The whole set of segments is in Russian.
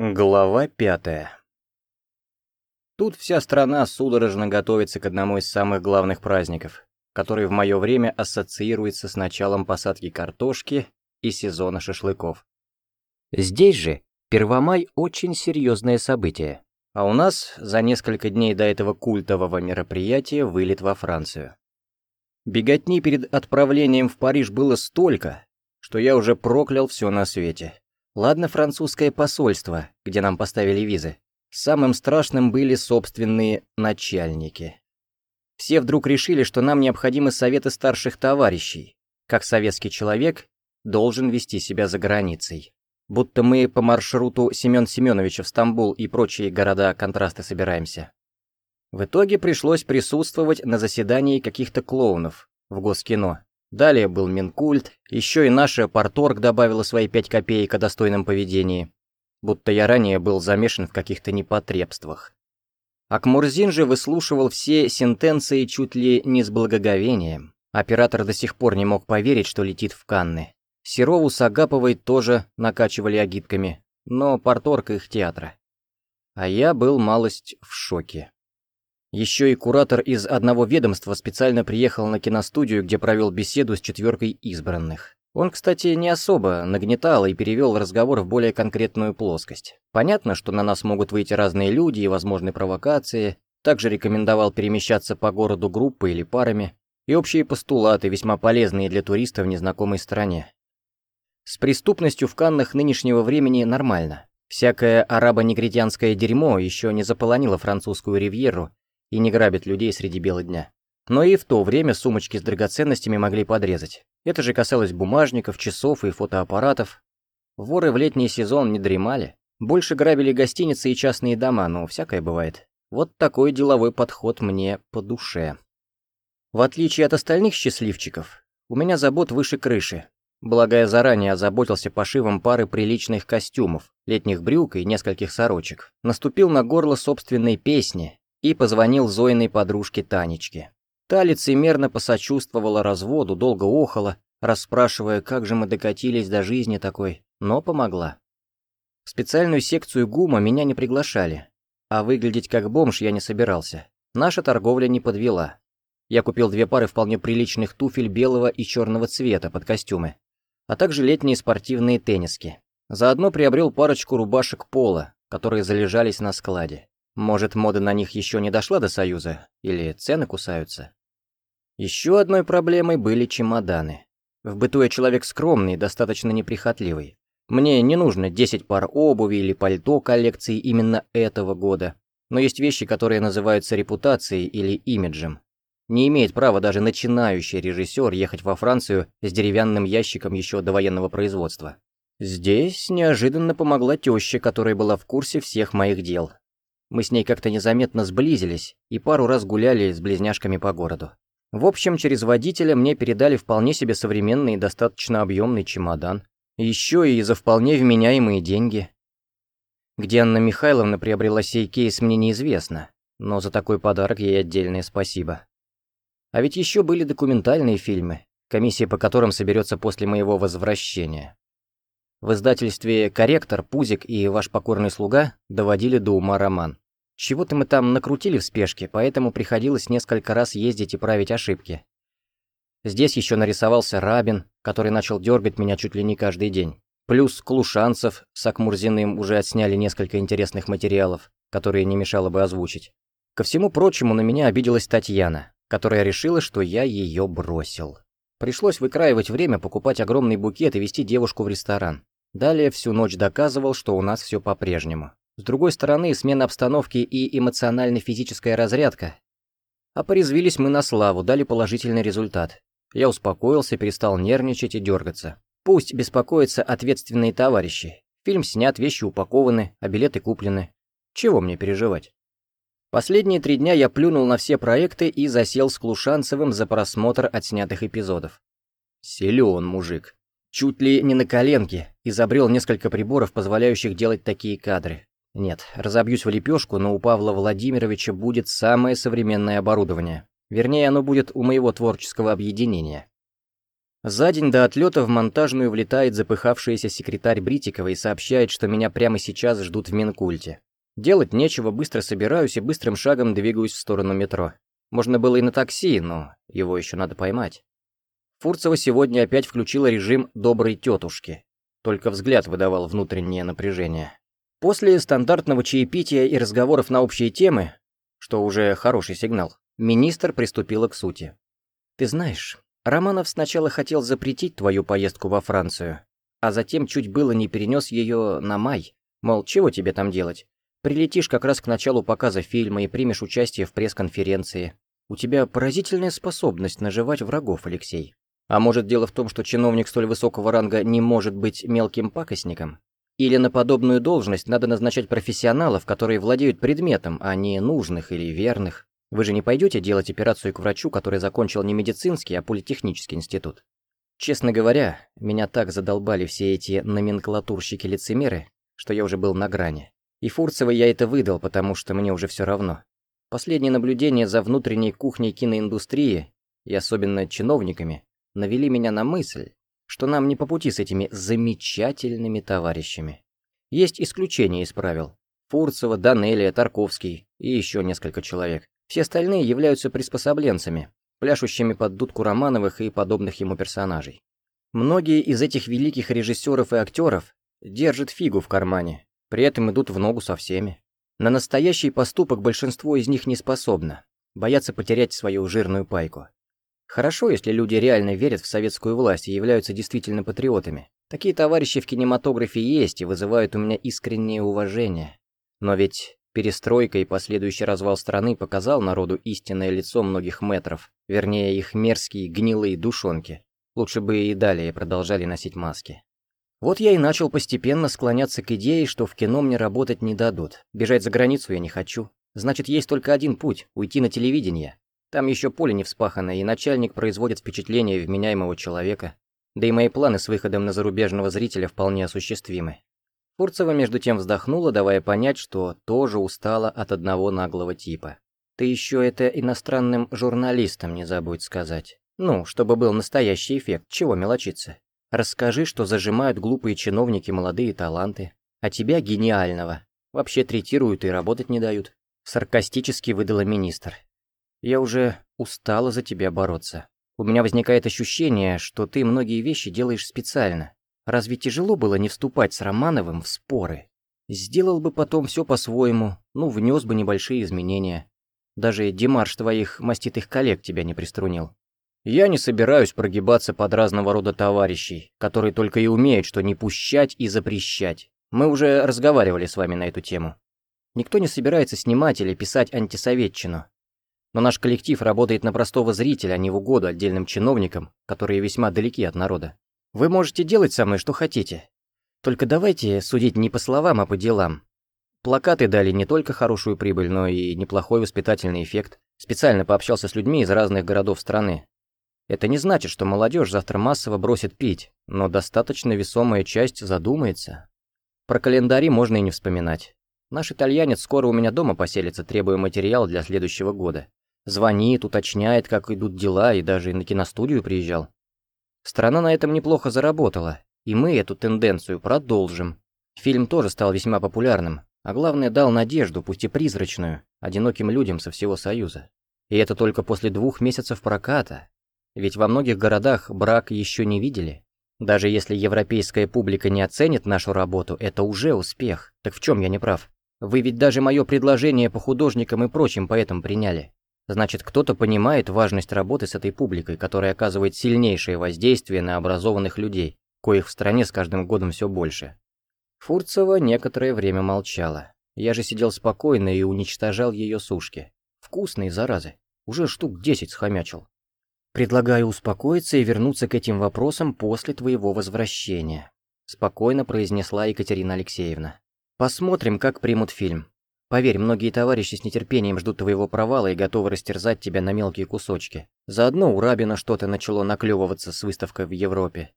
Глава пятая Тут вся страна судорожно готовится к одному из самых главных праздников, который в мое время ассоциируется с началом посадки картошки и сезона шашлыков. Здесь же Первомай очень серьезное событие, а у нас за несколько дней до этого культового мероприятия вылет во Францию. Беготни перед отправлением в Париж было столько, что я уже проклял все на свете. Ладно французское посольство, где нам поставили визы. Самым страшным были собственные начальники. Все вдруг решили, что нам необходимы советы старших товарищей. Как советский человек должен вести себя за границей. Будто мы по маршруту Семен Семеновича в Стамбул и прочие города контрасты собираемся. В итоге пришлось присутствовать на заседании каких-то клоунов в Госкино. Далее был Минкульт, еще и наша Порторг добавила свои пять копеек о достойном поведении, будто я ранее был замешан в каких-то непотребствах. Акмурзин же выслушивал все сентенции чуть ли не с благоговением. Оператор до сих пор не мог поверить, что летит в Канны. Серову с Агаповой тоже накачивали агитками, но Порторг их театра. А я был малость в шоке. Еще и куратор из одного ведомства специально приехал на киностудию, где провел беседу с четверкой избранных. Он, кстати, не особо нагнетал и перевел разговор в более конкретную плоскость. Понятно, что на нас могут выйти разные люди и возможны провокации. Также рекомендовал перемещаться по городу группой или парами. И общие постулаты, весьма полезные для туриста в незнакомой стране. С преступностью в Каннах нынешнего времени нормально. Всякое арабо-негритянское дерьмо еще не заполонило французскую ривьеру, и не грабит людей среди бела дня. Но и в то время сумочки с драгоценностями могли подрезать. Это же касалось бумажников, часов и фотоаппаратов. Воры в летний сезон не дремали. Больше грабили гостиницы и частные дома, но всякое бывает. Вот такой деловой подход мне по душе. В отличие от остальных счастливчиков, у меня забот выше крыши. Благо я заранее озаботился пошивом пары приличных костюмов, летних брюк и нескольких сорочек. Наступил на горло собственной песни, и позвонил Зоиной подружке Танечке. Та лицемерно посочувствовала разводу, долго охала, расспрашивая, как же мы докатились до жизни такой, но помогла. В специальную секцию ГУМа меня не приглашали, а выглядеть как бомж я не собирался. Наша торговля не подвела. Я купил две пары вполне приличных туфель белого и черного цвета под костюмы, а также летние спортивные тенниски. Заодно приобрел парочку рубашек пола, которые залежались на складе. Может, мода на них еще не дошла до Союза, или цены кусаются. Еще одной проблемой были чемоданы. В быту я человек скромный, достаточно неприхотливый. Мне не нужно 10 пар обуви или пальто коллекции именно этого года. Но есть вещи, которые называются репутацией или имиджем. Не имеет права даже начинающий режиссер ехать во Францию с деревянным ящиком еще до военного производства. Здесь неожиданно помогла теща, которая была в курсе всех моих дел. Мы с ней как-то незаметно сблизились и пару раз гуляли с близняшками по городу. В общем, через водителя мне передали вполне себе современный и достаточно объемный чемодан. Еще и за вполне вменяемые деньги. Где Анна Михайловна приобрела сей кейс, мне неизвестно, но за такой подарок ей отдельное спасибо. А ведь еще были документальные фильмы, комиссия по которым соберется после моего возвращения. В издательстве «Корректор», «Пузик» и «Ваш покорный слуга» доводили до ума роман. Чего-то мы там накрутили в спешке, поэтому приходилось несколько раз ездить и править ошибки. Здесь еще нарисовался Рабин, который начал дергать меня чуть ли не каждый день. Плюс Клушанцев с Акмурзиным уже отсняли несколько интересных материалов, которые не мешало бы озвучить. Ко всему прочему, на меня обиделась Татьяна, которая решила, что я ее бросил. Пришлось выкраивать время, покупать огромный букет и вести девушку в ресторан. Далее всю ночь доказывал, что у нас все по-прежнему. С другой стороны, смена обстановки и эмоционально-физическая разрядка. А порезвились мы на славу, дали положительный результат. Я успокоился, перестал нервничать и дергаться. Пусть беспокоятся ответственные товарищи. Фильм снят, вещи упакованы, а билеты куплены. Чего мне переживать? Последние три дня я плюнул на все проекты и засел с Клушанцевым за просмотр отснятых эпизодов. Силен мужик. Чуть ли не на коленке изобрел несколько приборов, позволяющих делать такие кадры. Нет, разобьюсь в лепешку, но у Павла Владимировича будет самое современное оборудование. Вернее, оно будет у моего творческого объединения. За день до отлета в монтажную влетает запыхавшаяся секретарь Бритикова и сообщает, что меня прямо сейчас ждут в Минкульте. Делать нечего, быстро собираюсь и быстрым шагом двигаюсь в сторону метро. Можно было и на такси, но его еще надо поймать. Фурцева сегодня опять включила режим «доброй тетушки». Только взгляд выдавал внутреннее напряжение. После стандартного чаепития и разговоров на общие темы, что уже хороший сигнал, министр приступила к сути. «Ты знаешь, Романов сначала хотел запретить твою поездку во Францию, а затем чуть было не перенес ее на май. Мол, чего тебе там делать? Прилетишь как раз к началу показа фильма и примешь участие в пресс-конференции. У тебя поразительная способность наживать врагов, Алексей. А может дело в том, что чиновник столь высокого ранга не может быть мелким пакостником? Или на подобную должность надо назначать профессионалов, которые владеют предметом, а не нужных или верных? Вы же не пойдете делать операцию к врачу, который закончил не медицинский, а политехнический институт. Честно говоря, меня так задолбали все эти номенклатурщики-лицемеры, что я уже был на грани. И Фурцева я это выдал, потому что мне уже все равно. Последние наблюдения за внутренней кухней киноиндустрии, и особенно чиновниками, навели меня на мысль, что нам не по пути с этими замечательными товарищами. Есть исключения из правил. Фурцева, Данелия, Тарковский и еще несколько человек. Все остальные являются приспособленцами, пляшущими под дудку Романовых и подобных ему персонажей. Многие из этих великих режиссеров и актеров держат фигу в кармане, при этом идут в ногу со всеми. На настоящий поступок большинство из них не способно, боятся потерять свою жирную пайку. Хорошо, если люди реально верят в советскую власть и являются действительно патриотами. Такие товарищи в кинематографе есть и вызывают у меня искреннее уважение. Но ведь Перестройка и последующий развал страны показал народу истинное лицо многих метров, вернее их мерзкие гнилые душонки. Лучше бы и далее продолжали носить маски. Вот я и начал постепенно склоняться к идее, что в кино мне работать не дадут. Бежать за границу я не хочу. Значит, есть только один путь — уйти на телевидение. Там еще поле не вспахано, и начальник производит впечатление вменяемого человека. Да и мои планы с выходом на зарубежного зрителя вполне осуществимы. Фурцева между тем вздохнула, давая понять, что тоже устала от одного наглого типа. «Ты еще это иностранным журналистам не забудь сказать. Ну, чтобы был настоящий эффект, чего мелочиться. Расскажи, что зажимают глупые чиновники молодые таланты, а тебя, гениального, вообще третируют и работать не дают». Саркастически выдала министр. «Я уже устала за тебя бороться. У меня возникает ощущение, что ты многие вещи делаешь специально, Разве тяжело было не вступать с Романовым в споры? Сделал бы потом все по-своему, ну, внес бы небольшие изменения. Даже демарш твоих маститых коллег тебя не приструнил. Я не собираюсь прогибаться под разного рода товарищей, которые только и умеют, что не пущать и запрещать. Мы уже разговаривали с вами на эту тему. Никто не собирается снимать или писать антисоветчину. Но наш коллектив работает на простого зрителя, а не в угоду отдельным чиновникам, которые весьма далеки от народа. Вы можете делать со мной что хотите. Только давайте судить не по словам, а по делам. Плакаты дали не только хорошую прибыль, но и неплохой воспитательный эффект. Специально пообщался с людьми из разных городов страны. Это не значит, что молодежь завтра массово бросит пить, но достаточно весомая часть задумается. Про календари можно и не вспоминать. Наш итальянец скоро у меня дома поселится, требуя материал для следующего года. Звонит, уточняет, как идут дела, и даже на киностудию приезжал. Страна на этом неплохо заработала, и мы эту тенденцию продолжим. Фильм тоже стал весьма популярным, а главное дал надежду, пусть и призрачную, одиноким людям со всего Союза. И это только после двух месяцев проката. Ведь во многих городах брак еще не видели. Даже если европейская публика не оценит нашу работу, это уже успех. Так в чем я не прав? Вы ведь даже мое предложение по художникам и прочим поэтам приняли. Значит, кто-то понимает важность работы с этой публикой, которая оказывает сильнейшее воздействие на образованных людей, коих в стране с каждым годом все больше. Фурцева некоторое время молчала. Я же сидел спокойно и уничтожал ее сушки. Вкусные, заразы. Уже штук десять схомячил. Предлагаю успокоиться и вернуться к этим вопросам после твоего возвращения. Спокойно произнесла Екатерина Алексеевна. Посмотрим, как примут фильм. Поверь, многие товарищи с нетерпением ждут твоего провала и готовы растерзать тебя на мелкие кусочки. Заодно у Рабина что-то начало наклевываться с выставкой в Европе.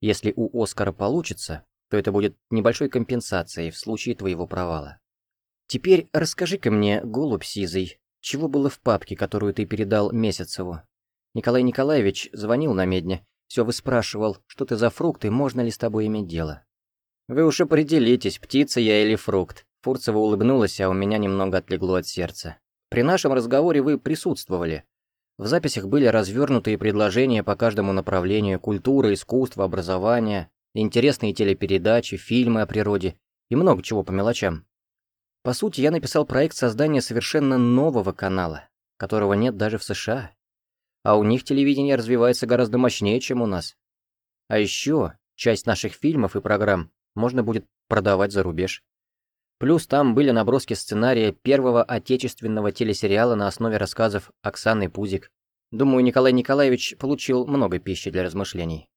Если у Оскара получится, то это будет небольшой компенсацией в случае твоего провала. Теперь расскажи-ка мне, голубь сизый, чего было в папке, которую ты передал Месяцеву? Николай Николаевич звонил на медне. Все выспрашивал, что ты за фрукт и можно ли с тобой иметь дело. Вы уж определитесь, птица я или фрукт. Фурцева улыбнулась, а у меня немного отлегло от сердца. При нашем разговоре вы присутствовали. В записях были развернутые предложения по каждому направлению культура, искусство, образование, интересные телепередачи, фильмы о природе и много чего по мелочам. По сути, я написал проект создания совершенно нового канала, которого нет даже в США. А у них телевидение развивается гораздо мощнее, чем у нас. А еще часть наших фильмов и программ можно будет продавать за рубеж. Плюс там были наброски сценария первого отечественного телесериала на основе рассказов Оксаны Пузик. Думаю, Николай Николаевич получил много пищи для размышлений.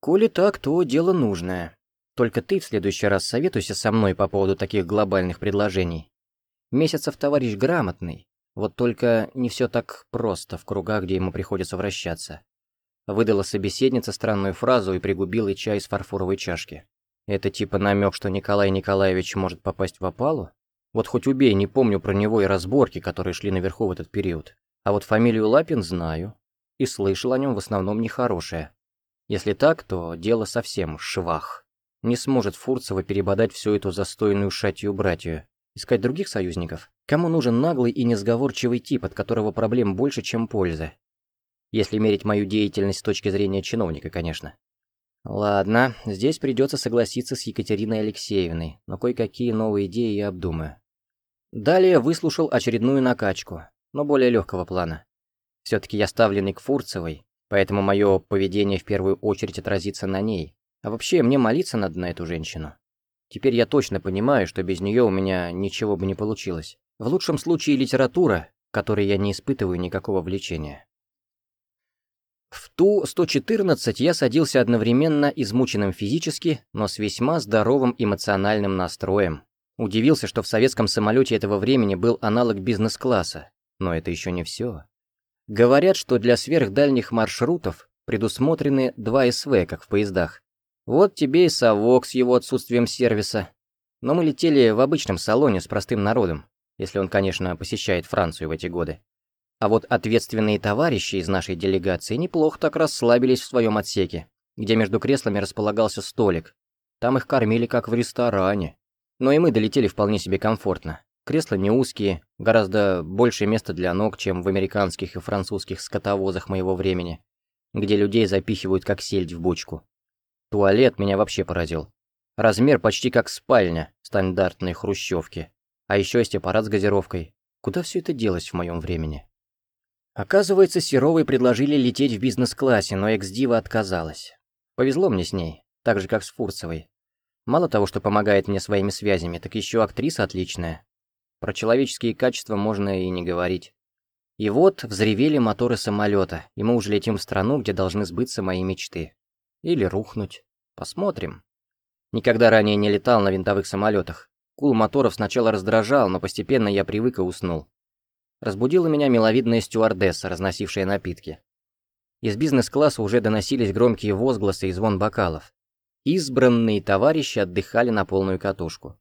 Коли так, то дело нужное. Только ты в следующий раз советуйся со мной по поводу таких глобальных предложений. Месяцев товарищ грамотный, вот только не все так просто в кругах, где ему приходится вращаться. Выдала собеседница странную фразу и пригубила чай из фарфоровой чашки. Это типа намек, что Николай Николаевич может попасть в опалу? Вот хоть убей, не помню про него и разборки, которые шли наверху в этот период. А вот фамилию Лапин знаю. И слышал о нем в основном нехорошее. Если так, то дело совсем швах. Не сможет Фурцева перебодать всю эту застойную шатью-братью. Искать других союзников? Кому нужен наглый и несговорчивый тип, от которого проблем больше, чем пользы? Если мерить мою деятельность с точки зрения чиновника, конечно. Ладно, здесь придется согласиться с Екатериной Алексеевной, но кое-какие новые идеи я обдумаю. Далее выслушал очередную накачку, но более легкого плана. Все-таки я ставленный к Фурцевой, поэтому мое поведение в первую очередь отразится на ней, а вообще, мне молиться надо на эту женщину. Теперь я точно понимаю, что без нее у меня ничего бы не получилось. В лучшем случае литература, которой я не испытываю никакого влечения. В Ту-114 я садился одновременно измученным физически, но с весьма здоровым эмоциональным настроем. Удивился, что в советском самолете этого времени был аналог бизнес-класса. Но это еще не все. Говорят, что для сверхдальних маршрутов предусмотрены два СВ, как в поездах. Вот тебе и совок с его отсутствием сервиса. Но мы летели в обычном салоне с простым народом, если он, конечно, посещает Францию в эти годы. А вот ответственные товарищи из нашей делегации неплохо так расслабились в своем отсеке, где между креслами располагался столик. Там их кормили как в ресторане. Но и мы долетели вполне себе комфортно. Кресла не узкие, гораздо больше места для ног, чем в американских и французских скотовозах моего времени, где людей запихивают как сельдь в бочку. Туалет меня вообще поразил. Размер почти как спальня стандартной хрущевки. А еще есть аппарат с газировкой. Куда все это делось в моем времени? Оказывается, Серовой предложили лететь в бизнес-классе, но экс-дива отказалась. Повезло мне с ней, так же, как с Фурцевой. Мало того, что помогает мне своими связями, так еще актриса отличная. Про человеческие качества можно и не говорить. И вот взревели моторы самолета, и мы уже летим в страну, где должны сбыться мои мечты. Или рухнуть. Посмотрим. Никогда ранее не летал на винтовых самолетах. Кул моторов сначала раздражал, но постепенно я привык и уснул. Разбудила меня миловидная стюардесса, разносившая напитки. Из бизнес-класса уже доносились громкие возгласы и звон бокалов. Избранные товарищи отдыхали на полную катушку.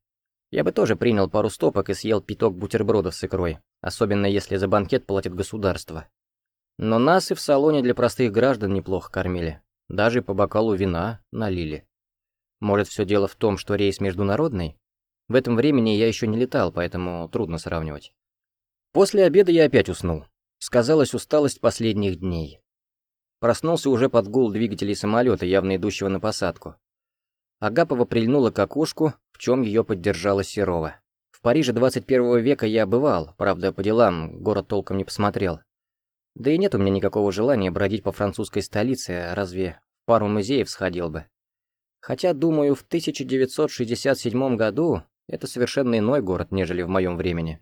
Я бы тоже принял пару стопок и съел пяток бутербродов с икрой, особенно если за банкет платит государство. Но нас и в салоне для простых граждан неплохо кормили. Даже по бокалу вина налили. Может, все дело в том, что рейс международный? В этом времени я еще не летал, поэтому трудно сравнивать. После обеда я опять уснул. Сказалась усталость последних дней. Проснулся уже под гул двигателей самолета, явно идущего на посадку. Агапова прильнула к окошку, в чем ее поддержала Серова. В Париже 21 века я бывал, правда, по делам, город толком не посмотрел. Да и нет у меня никакого желания бродить по французской столице, разве пару музеев сходил бы. Хотя, думаю, в 1967 году это совершенно иной город, нежели в моем времени.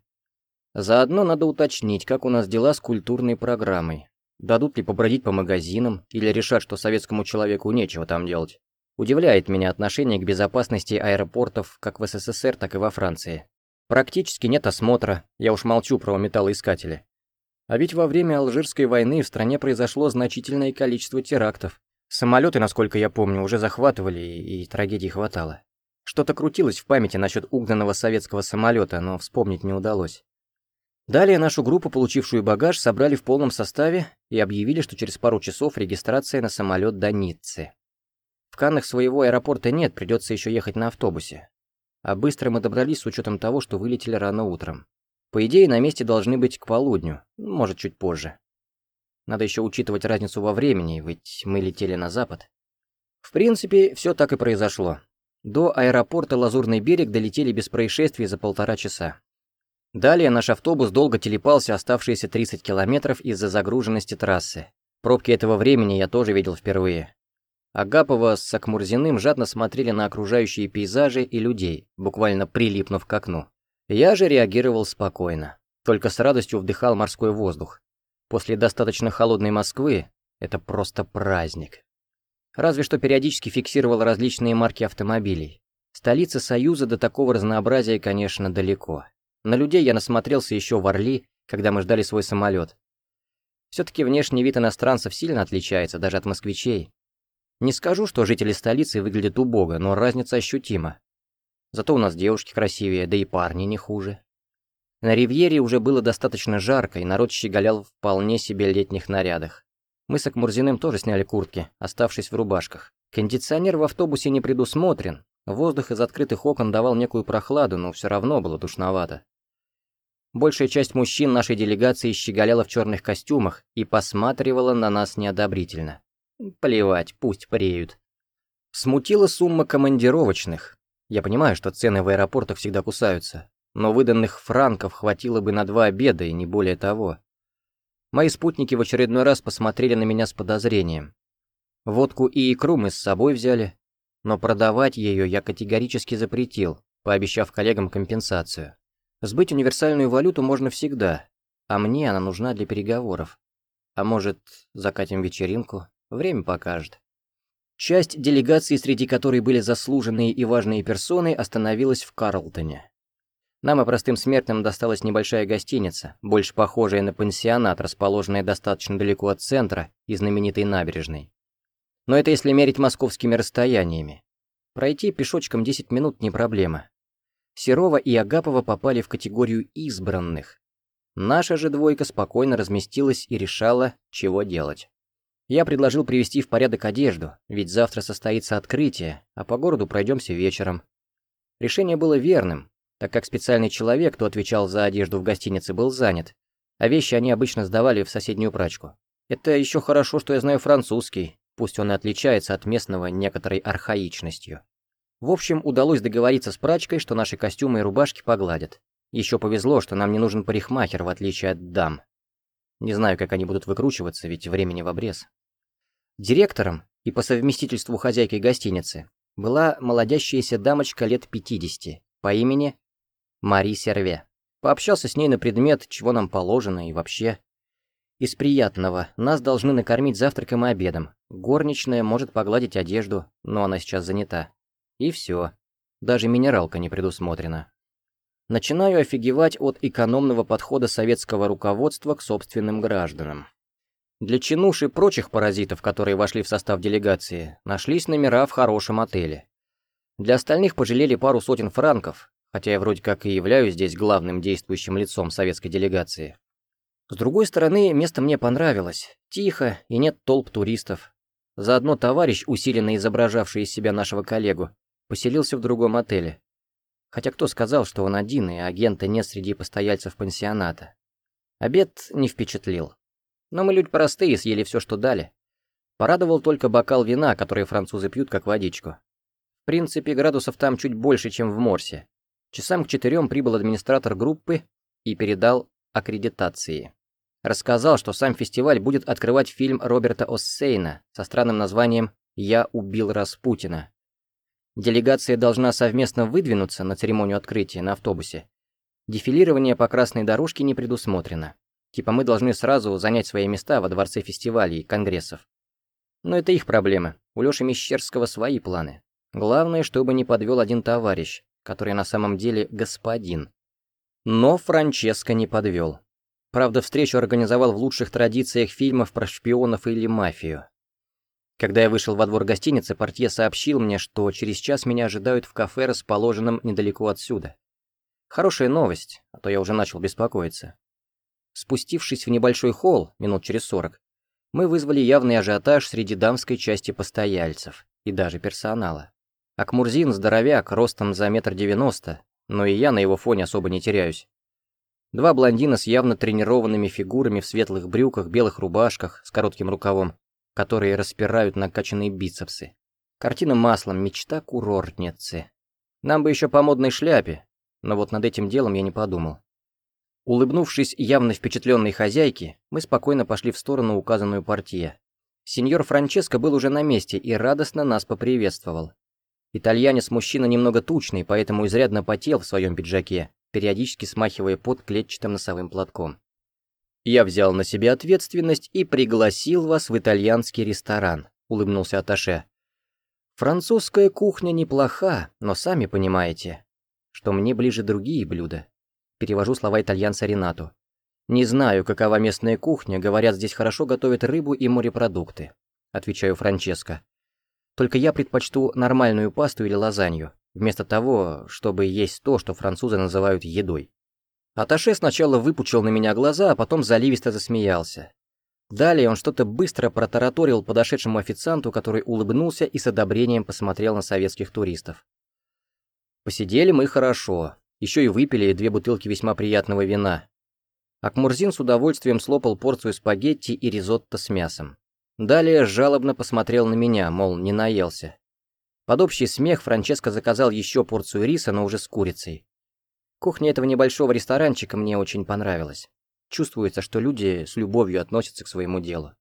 Заодно надо уточнить, как у нас дела с культурной программой. Дадут ли побродить по магазинам, или решат, что советскому человеку нечего там делать. Удивляет меня отношение к безопасности аэропортов как в СССР, так и во Франции. Практически нет осмотра, я уж молчу про металлоискатели. А ведь во время Алжирской войны в стране произошло значительное количество терактов. Самолеты, насколько я помню, уже захватывали, и, и трагедий хватало. Что-то крутилось в памяти насчет угнанного советского самолета, но вспомнить не удалось. Далее нашу группу, получившую багаж, собрали в полном составе и объявили, что через пару часов регистрация на самолет до Ниццы. В Каннах своего аэропорта нет, придется еще ехать на автобусе. А быстро мы добрались с учетом того, что вылетели рано утром. По идее, на месте должны быть к полудню, может, чуть позже. Надо еще учитывать разницу во времени, ведь мы летели на запад. В принципе, все так и произошло. До аэропорта Лазурный берег долетели без происшествий за полтора часа. Далее наш автобус долго телепался оставшиеся 30 километров из-за загруженности трассы. Пробки этого времени я тоже видел впервые. Агапова с Сакмурзиным жадно смотрели на окружающие пейзажи и людей, буквально прилипнув к окну. Я же реагировал спокойно, только с радостью вдыхал морской воздух. После достаточно холодной Москвы это просто праздник. Разве что периодически фиксировал различные марки автомобилей. Столица Союза до такого разнообразия, конечно, далеко. На людей я насмотрелся еще в Орли, когда мы ждали свой самолет. Все-таки внешний вид иностранцев сильно отличается, даже от москвичей. Не скажу, что жители столицы выглядят убого, но разница ощутима. Зато у нас девушки красивее, да и парни не хуже. На Ривьере уже было достаточно жарко, и народ щеголял вполне себе летних нарядах. Мы с Акмурзиным тоже сняли куртки, оставшись в рубашках. Кондиционер в автобусе не предусмотрен. Воздух из открытых окон давал некую прохладу, но все равно было душновато. Большая часть мужчин нашей делегации щеголяла в черных костюмах и посматривала на нас неодобрительно. Плевать, пусть преют. Смутила сумма командировочных. Я понимаю, что цены в аэропортах всегда кусаются, но выданных франков хватило бы на два обеда и не более того. Мои спутники в очередной раз посмотрели на меня с подозрением. Водку и икру мы с собой взяли, но продавать ее я категорически запретил, пообещав коллегам компенсацию. Сбыть универсальную валюту можно всегда, а мне она нужна для переговоров. А может, закатим вечеринку? Время покажет. Часть делегации, среди которой были заслуженные и важные персоны, остановилась в Карлтоне. Нам и простым смертным досталась небольшая гостиница, больше похожая на пансионат, расположенная достаточно далеко от центра и знаменитой набережной. Но это если мерить московскими расстояниями. Пройти пешочком 10 минут не проблема. Серова и Агапова попали в категорию избранных. Наша же двойка спокойно разместилась и решала, чего делать. Я предложил привести в порядок одежду, ведь завтра состоится открытие, а по городу пройдемся вечером. Решение было верным, так как специальный человек, кто отвечал за одежду в гостинице, был занят, а вещи они обычно сдавали в соседнюю прачку. Это еще хорошо, что я знаю французский, пусть он и отличается от местного некоторой архаичностью. В общем, удалось договориться с прачкой, что наши костюмы и рубашки погладят. Еще повезло, что нам не нужен парикмахер, в отличие от дам. Не знаю, как они будут выкручиваться, ведь времени в обрез. Директором и по совместительству хозяйкой гостиницы была молодящаяся дамочка лет 50 по имени Мари Серве. Пообщался с ней на предмет, чего нам положено и вообще. Из приятного нас должны накормить завтраком и обедом. Горничная может погладить одежду, но она сейчас занята. И все. Даже минералка не предусмотрена. Начинаю офигевать от экономного подхода советского руководства к собственным гражданам. Для чинуш и прочих паразитов, которые вошли в состав делегации, нашлись номера в хорошем отеле. Для остальных пожалели пару сотен франков, хотя я вроде как и являюсь здесь главным действующим лицом советской делегации. С другой стороны, место мне понравилось. Тихо и нет толп туристов. Заодно товарищ, усиленно изображавший из себя нашего коллегу, поселился в другом отеле. Хотя кто сказал, что он один, и агента нет среди постояльцев пансионата? Обед не впечатлил. Но мы люди простые, съели все, что дали. Порадовал только бокал вина, который французы пьют как водичку. В принципе, градусов там чуть больше, чем в Морсе. Часам к четырем прибыл администратор группы и передал аккредитации. Рассказал, что сам фестиваль будет открывать фильм Роберта Оссейна со странным названием «Я убил Распутина». Делегация должна совместно выдвинуться на церемонию открытия на автобусе. Дефилирование по красной дорожке не предусмотрено. Типа мы должны сразу занять свои места во дворце фестивалей и конгрессов. Но это их проблемы. У Лёши Мещерского свои планы. Главное, чтобы не подвел один товарищ, который на самом деле господин. Но Франческо не подвел. Правда, встречу организовал в лучших традициях фильмов про шпионов или мафию. Когда я вышел во двор гостиницы, портье сообщил мне, что через час меня ожидают в кафе, расположенном недалеко отсюда. Хорошая новость, а то я уже начал беспокоиться. Спустившись в небольшой холл, минут через сорок, мы вызвали явный ажиотаж среди дамской части постояльцев и даже персонала. Акмурзин здоровяк, ростом за метр девяносто, но и я на его фоне особо не теряюсь. Два блондина с явно тренированными фигурами в светлых брюках, белых рубашках с коротким рукавом, которые распирают накачанные бицепсы. Картина маслом, мечта курортницы. Нам бы еще по модной шляпе, но вот над этим делом я не подумал. Улыбнувшись явно впечатленной хозяйке, мы спокойно пошли в сторону указанную партия. Сеньор Франческо был уже на месте и радостно нас поприветствовал. Итальянец-мужчина немного тучный, поэтому изрядно потел в своем пиджаке, периодически смахивая под клетчатым носовым платком. «Я взял на себя ответственность и пригласил вас в итальянский ресторан», — улыбнулся Аташе. «Французская кухня неплоха, но сами понимаете, что мне ближе другие блюда». Перевожу слова итальянца Ренату. «Не знаю, какова местная кухня, говорят, здесь хорошо готовят рыбу и морепродукты», — отвечаю Франческо. «Только я предпочту нормальную пасту или лазанью вместо того, чтобы есть то, что французы называют едой. Аташе сначала выпучил на меня глаза, а потом заливисто засмеялся. Далее он что-то быстро протараторил подошедшему официанту, который улыбнулся и с одобрением посмотрел на советских туристов. Посидели мы хорошо, еще и выпили две бутылки весьма приятного вина. Акмурзин с удовольствием слопал порцию спагетти и ризотто с мясом. Далее жалобно посмотрел на меня, мол, не наелся. Под общий смех Франческо заказал еще порцию риса, но уже с курицей. Кухня этого небольшого ресторанчика мне очень понравилась. Чувствуется, что люди с любовью относятся к своему делу.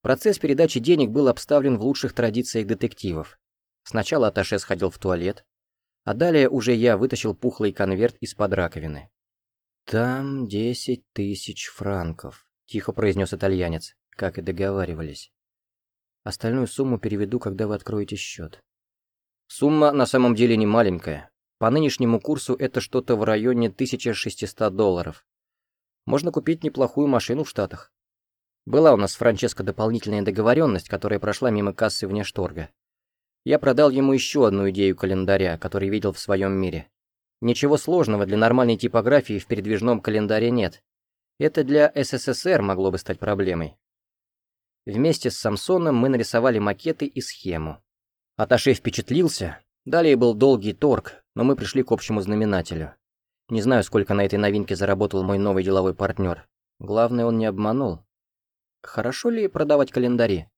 Процесс передачи денег был обставлен в лучших традициях детективов. Сначала Аташе сходил в туалет, а далее уже я вытащил пухлый конверт из-под раковины. «Там десять тысяч франков», — тихо произнес итальянец, как и договаривались. «Остальную сумму переведу, когда вы откроете счет». Сумма на самом деле не маленькая. По нынешнему курсу это что-то в районе 1600 долларов. Можно купить неплохую машину в Штатах. Была у нас с Франческо дополнительная договоренность, которая прошла мимо кассы вне шторга. Я продал ему еще одну идею календаря, который видел в своем мире. Ничего сложного для нормальной типографии в передвижном календаре нет. Это для СССР могло бы стать проблемой. Вместе с Самсоном мы нарисовали макеты и схему. Аташе впечатлился. Далее был долгий торг, но мы пришли к общему знаменателю. Не знаю, сколько на этой новинке заработал мой новый деловой партнер. Главное, он не обманул. Хорошо ли продавать календари?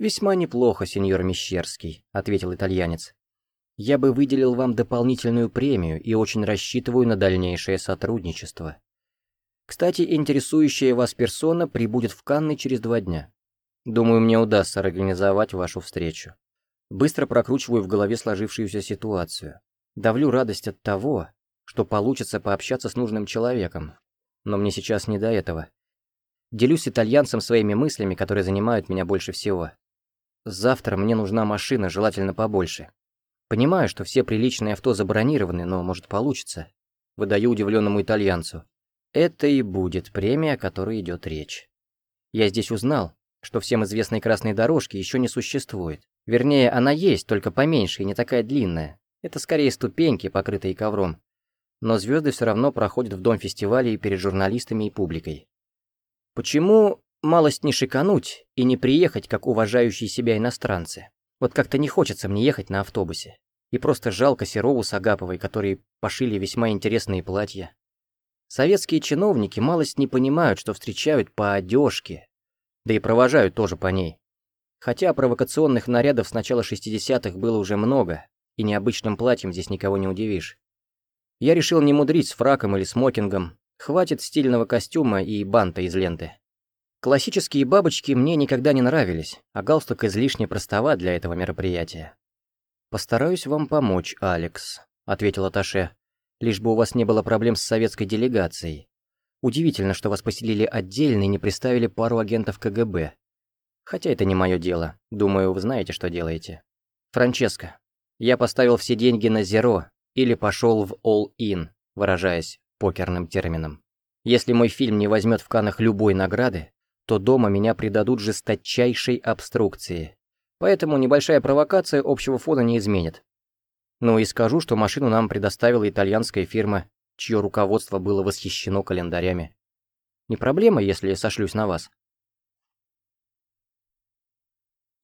«Весьма неплохо, сеньор Мещерский», — ответил итальянец. «Я бы выделил вам дополнительную премию и очень рассчитываю на дальнейшее сотрудничество. Кстати, интересующая вас персона прибудет в Канны через два дня. Думаю, мне удастся организовать вашу встречу». Быстро прокручиваю в голове сложившуюся ситуацию. Давлю радость от того, что получится пообщаться с нужным человеком. Но мне сейчас не до этого. Делюсь итальянцем своими мыслями, которые занимают меня больше всего. Завтра мне нужна машина, желательно побольше. Понимаю, что все приличные авто забронированы, но может получится. Выдаю удивленному итальянцу. Это и будет премия, о которой идет речь. Я здесь узнал, что всем известной красной дорожки еще не существует. Вернее, она есть, только поменьше и не такая длинная. Это скорее ступеньки, покрытые ковром. Но звезды все равно проходят в дом фестиваля и перед журналистами и публикой. Почему малость не шикануть и не приехать, как уважающие себя иностранцы? Вот как-то не хочется мне ехать на автобусе. И просто жалко Серову с Агаповой, которые пошили весьма интересные платья. Советские чиновники малость не понимают, что встречают по одежке, да и провожают тоже по ней. Хотя провокационных нарядов с начала 60-х было уже много, и необычным платьем здесь никого не удивишь. Я решил не мудрить с фраком или смокингом, хватит стильного костюма и банта из ленты. Классические бабочки мне никогда не нравились, а галстук излишне простова для этого мероприятия. «Постараюсь вам помочь, Алекс», — ответил Аташе, «лишь бы у вас не было проблем с советской делегацией. Удивительно, что вас поселили отдельно и не приставили пару агентов КГБ. Хотя это не мое дело. Думаю, вы знаете, что делаете. Франческо, я поставил все деньги на зеро или пошел в all-in, выражаясь покерным термином. Если мой фильм не возьмет в Канах любой награды, то дома меня предадут жесточайшей обструкции. Поэтому небольшая провокация общего фона не изменит. Ну и скажу, что машину нам предоставила итальянская фирма, чье руководство было восхищено календарями. Не проблема, если сошлюсь на вас.